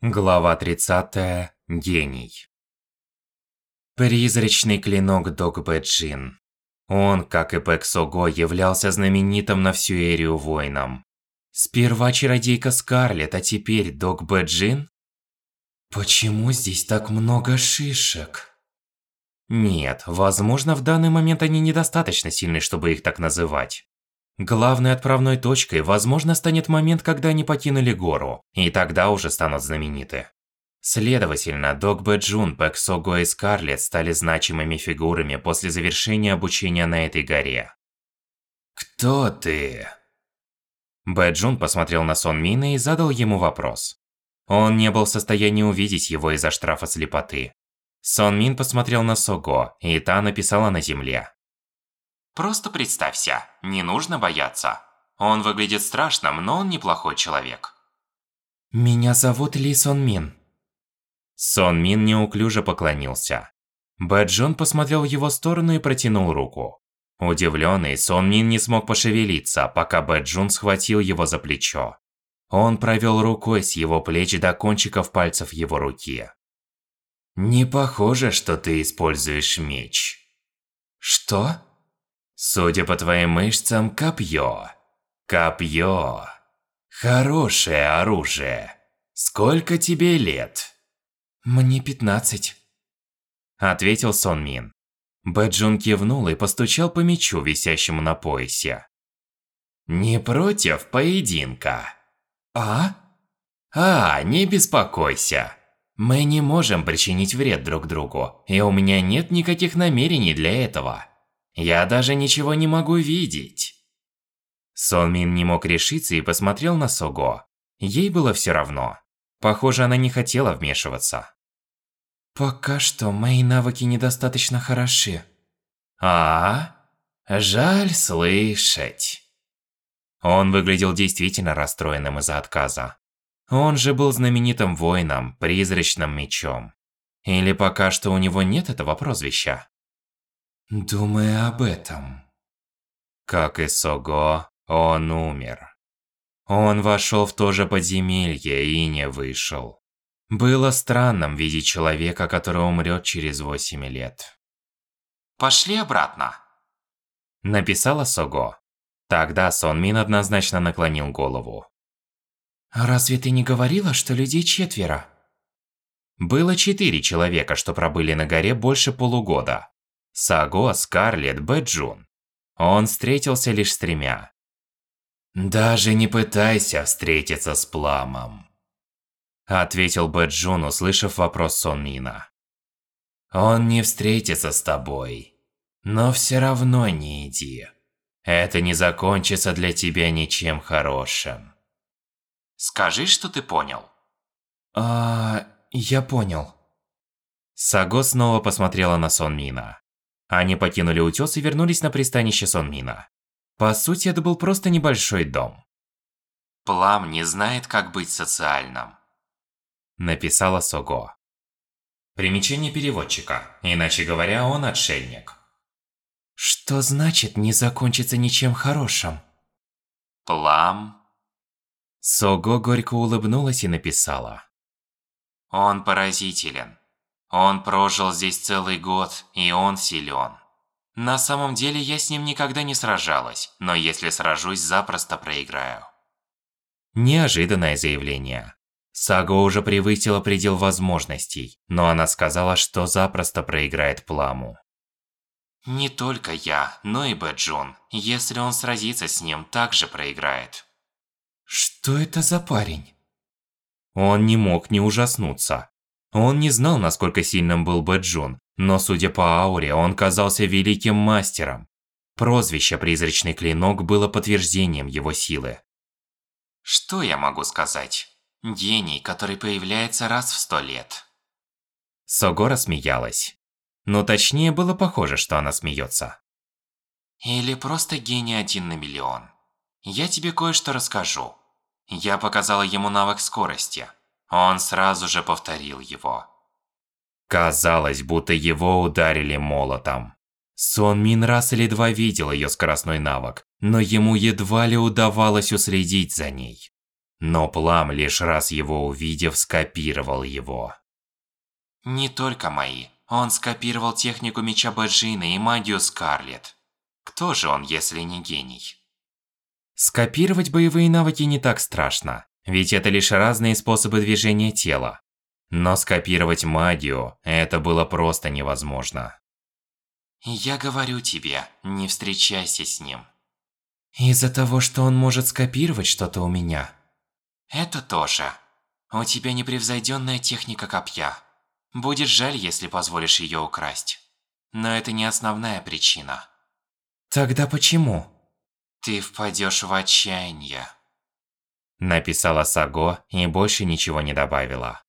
Глава 30. Гений. Призрачный клинок Дог Бэджин. Он, как и Пэк являлся знаменитым на всю Эрию воином. Сперва чародейка Скарлет, а теперь Дог Бэджин? Почему здесь так много шишек? Нет, возможно, в данный момент они недостаточно сильны, чтобы их так называть. Главной отправной точкой, возможно, станет момент, когда они покинули гору, и тогда уже станут знамениты. Следовательно, Дог Бэджун, Пэк Сого и Скарлетт стали значимыми фигурами после завершения обучения на этой горе. «Кто ты?» Бэджун посмотрел на Сон Мина и задал ему вопрос. Он не был в состоянии увидеть его из-за штрафа слепоты. Сон Мин посмотрел на Сого, и та написала на земле. Просто представься, не нужно бояться. Он выглядит страшным, но он неплохой человек. Меня зовут Ли Сон Мин. Сон Мин неуклюже поклонился. Бэджун посмотрел в его сторону и протянул руку. Удивленный, Сон Мин не смог пошевелиться, пока Бэджун схватил его за плечо. Он провел рукой с его плеч до кончиков пальцев его руки. «Не похоже, что ты используешь меч». «Что?» Судя по твоим мышцам, копье. Копье. Хорошее оружие. Сколько тебе лет? Мне 15. Ответил Сон Мин. Бэджун кивнул и постучал по мечу, висящему на поясе. Не против поединка? А? А, не беспокойся. Мы не можем причинить вред друг другу, и у меня нет никаких намерений для этого. Я даже ничего не могу видеть. Сон Мин не мог решиться и посмотрел на Сого. Ей было все равно. Похоже, она не хотела вмешиваться. Пока что мои навыки недостаточно хороши. А? Жаль слышать. Он выглядел действительно расстроенным из-за отказа. Он же был знаменитым воином, призрачным мечом. Или пока что у него нет этого прозвища? Думая об этом. Как и Сого, он умер. Он вошел в то же подземелье и не вышел. Было странным видеть человека, который умрет через 8 лет. «Пошли обратно», – написала Сого. Тогда Сон Мин однозначно наклонил голову. «Разве ты не говорила, что людей четверо?» Было четыре человека, что пробыли на горе больше полугода. Саго, Скарлетт, Бэджун. Он встретился лишь с тремя. «Даже не пытайся встретиться с Пламом», ответил Бэджун, услышав вопрос Сонмина. «Он не встретится с тобой, но все равно не иди. Это не закончится для тебя ничем хорошим». «Скажи, что ты понял». «А, я понял». Саго снова посмотрела на Сонмина. Они покинули утес и вернулись на пристанище Сонмина. По сути, это был просто небольшой дом. «Плам не знает, как быть социальным», – написала Сого. Примечание переводчика, иначе говоря, он отшельник. Что значит не закончится ничем хорошим? Плам. Сого горько улыбнулась и написала. Он поразителен. Он прожил здесь целый год, и он силен. На самом деле я с ним никогда не сражалась, но если сражусь, запросто проиграю. Неожиданное заявление. Саго уже превысила предел возможностей, но она сказала, что запросто проиграет Пламу. Не только я, но и Бэджун. Если он сразится с ним, также проиграет. Что это за парень? Он не мог не ужаснуться. Он не знал, насколько сильным был Бэджун, но судя по ауре, он казался великим мастером. Прозвище «Призрачный клинок» было подтверждением его силы. Что я могу сказать? Гений, который появляется раз в сто лет. Сого рассмеялась. Но точнее было похоже, что она смеется. Или просто гений один на миллион. Я тебе кое-что расскажу. Я показала ему навык скорости. Он сразу же повторил его. Казалось, будто его ударили молотом. Сон Мин раз или два видел ее скоростной навык, но ему едва ли удавалось уследить за ней. Но Плам, лишь раз его увидев, скопировал его. Не только мои. Он скопировал технику меча Бэджина и магию Скарлет. Кто же он, если не гений? Скопировать боевые навыки не так страшно, ведь это лишь разные способы движения тела. Но скопировать магию – это было просто невозможно. Я говорю тебе, не встречайся с ним. Из-за того, что он может скопировать что-то у меня. Это тоже. У тебя непревзойденная техника копья. Будет жаль, если позволишь ее украсть. Но это не основная причина. Тогда почему? Ты впадешь в отчаяние. Написала Саго и больше ничего не добавила.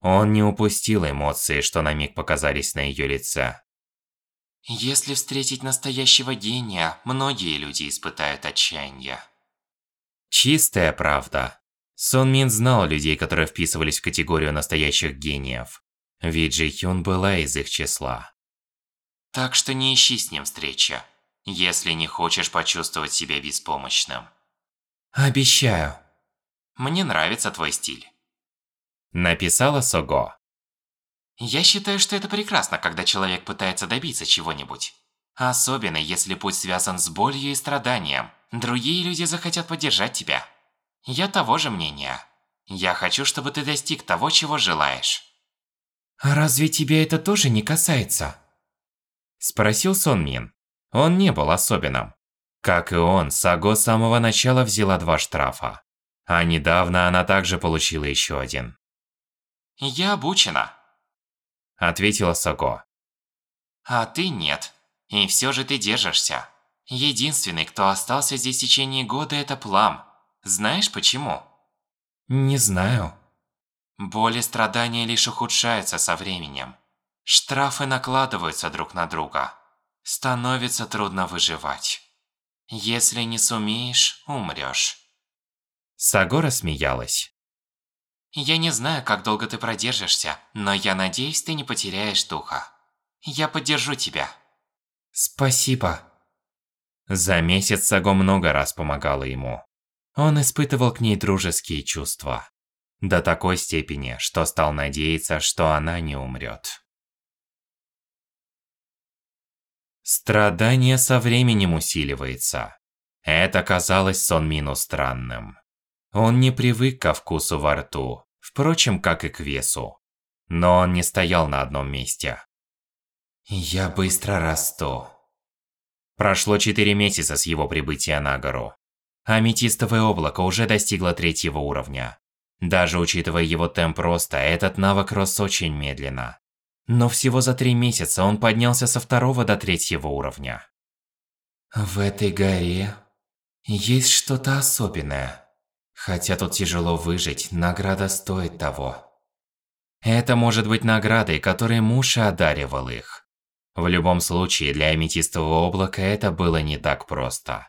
Он не упустил эмоции, что на миг показались на ее лице. Если встретить настоящего гения, многие люди испытают отчаяние. Чистая правда. Сон Мин знал людей, которые вписывались в категорию настоящих гениев. Ведь Джи Хюн была из их числа. Так что не ищи с ним встречи, если не хочешь почувствовать себя беспомощным. Обещаю. Мне нравится твой стиль. Написала Сого. Я считаю, что это прекрасно, когда человек пытается добиться чего-нибудь. Особенно, если путь связан с болью и страданием. Другие люди захотят поддержать тебя. Я того же мнения. Я хочу, чтобы ты достиг того, чего желаешь. «А разве тебя это тоже не касается?» Спросил Сон Мин. Он не был особенным. Как и он, Саго с самого начала взяла два штрафа. А недавно она также получила еще один. «Я обучена», – ответила Саго. «А ты нет. И все же ты держишься. Единственный, кто остался здесь в течение года, это Плам. Знаешь почему?» «Не знаю», Боль и страдания лишь ухудшаются со временем. Штрафы накладываются друг на друга. Становится трудно выживать. Если не сумеешь, умрёшь. Сагора смеялась. Я не знаю, как долго ты продержишься, но я надеюсь, ты не потеряешь духа. Я поддержу тебя. Спасибо. За месяц Саго много раз помогала ему. Он испытывал к ней дружеские чувства. До такой степени, что стал надеяться, что она не умрет. Страдание со временем усиливается. Это казалось Сонмину странным. Он не привык ко вкусу во рту, впрочем, как и к весу. Но он не стоял на одном месте. «Я быстро расту». Прошло четыре месяца с его прибытия на гору. Аметистовое облако уже достигло третьего уровня. Даже учитывая его темп роста, этот навык рос очень медленно. Но всего за три месяца он поднялся со второго до третьего уровня. В этой горе есть что-то особенное. Хотя тут тяжело выжить, награда стоит того. Это может быть наградой, которой муж одаривал их. В любом случае, для аметистового облака это было не так просто.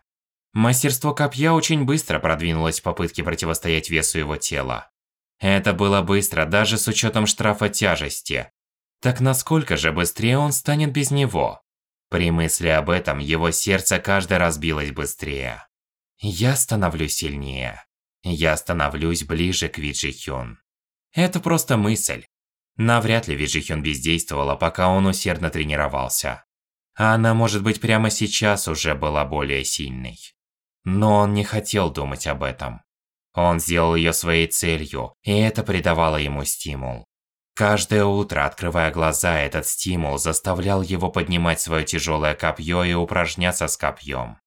Мастерство копья очень быстро продвинулось в попытке противостоять весу его тела. Это было быстро, даже с учетом штрафа тяжести. Так насколько же быстрее он станет без него? При мысли об этом, его сердце каждый раз билось быстрее. Я становлюсь сильнее. Я становлюсь ближе к Виджихён. Это просто мысль. Навряд ли Виджихён бездействовала, пока он усердно тренировался. А она, может быть, прямо сейчас уже была более сильной. Но он не хотел думать об этом. Он сделал ее своей целью, и это придавало ему стимул. Каждое утро, открывая глаза, этот стимул заставлял его поднимать свое тяжелое копье и упражняться с копьем.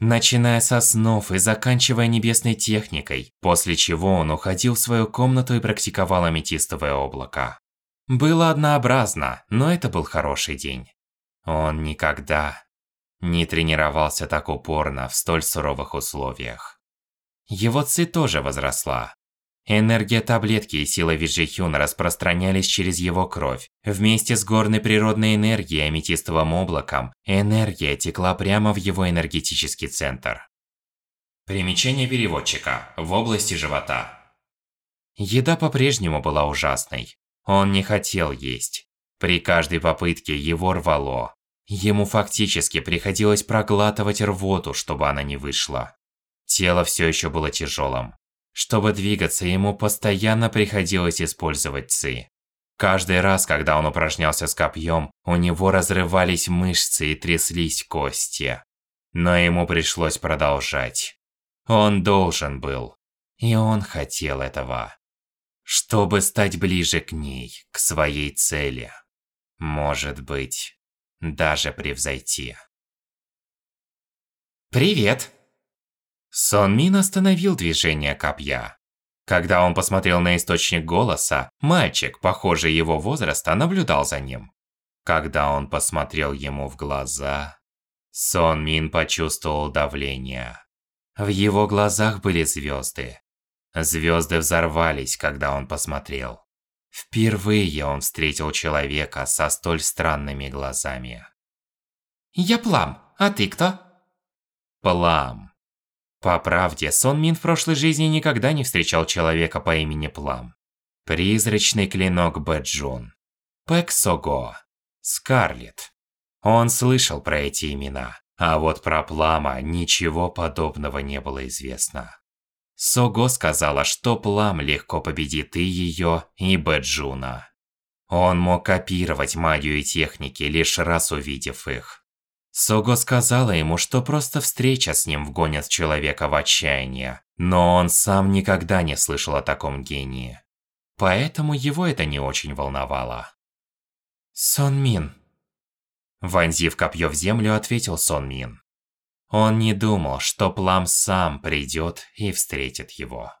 Начиная со снов и заканчивая небесной техникой, после чего он уходил в свою комнату и практиковал аметистовое облако. Было однообразно, но это был хороший день. Он никогда не тренировался так упорно в столь суровых условиях. Его ци тоже возросла. Энергия таблетки и сила Виджихюна распространялись через его кровь. Вместе с горной природной энергией аметистовым облаком, энергия текла прямо в его энергетический центр. Примечание переводчика. В области живота. Еда по-прежнему была ужасной. Он не хотел есть. При каждой попытке его рвало. Ему фактически приходилось проглатывать рвоту, чтобы она не вышла. Тело все еще было тяжелым. Чтобы двигаться, ему постоянно приходилось использовать ци. Каждый раз, когда он упражнялся с копьем, у него разрывались мышцы и тряслись кости. Но ему пришлось продолжать. Он должен был. И он хотел этого. Чтобы стать ближе к ней, к своей цели. Может быть, даже превзойти. Привет! Сон Мин остановил движение копья. Когда он посмотрел на источник голоса, мальчик, похожий его возраста, наблюдал за ним. Когда он посмотрел ему в глаза, Сон Мин почувствовал давление. В его глазах были звезды. Звезды взорвались, когда он посмотрел. Впервые он встретил человека со столь странными глазами. Я Плам, а ты кто? Плам. По правде, Сон Мин в прошлой жизни никогда не встречал человека по имени Плам. Призрачный клинок Бэджун. Пэк Сого. Скарлетт. Он слышал про эти имена, а вот про Плама ничего подобного не было известно. Сого сказала, что Плам легко победит и ее, и Бэджуна. Он мог копировать магию и техники, лишь раз увидев их. Сого сказала ему, что просто встреча с ним вгонит человека в отчаяние, но он сам никогда не слышал о таком гении. Поэтому его это не очень волновало. Сон Мин. Вонзив копье в землю, ответил Сон Мин. Он не думал, что Плам сам придет и встретит его.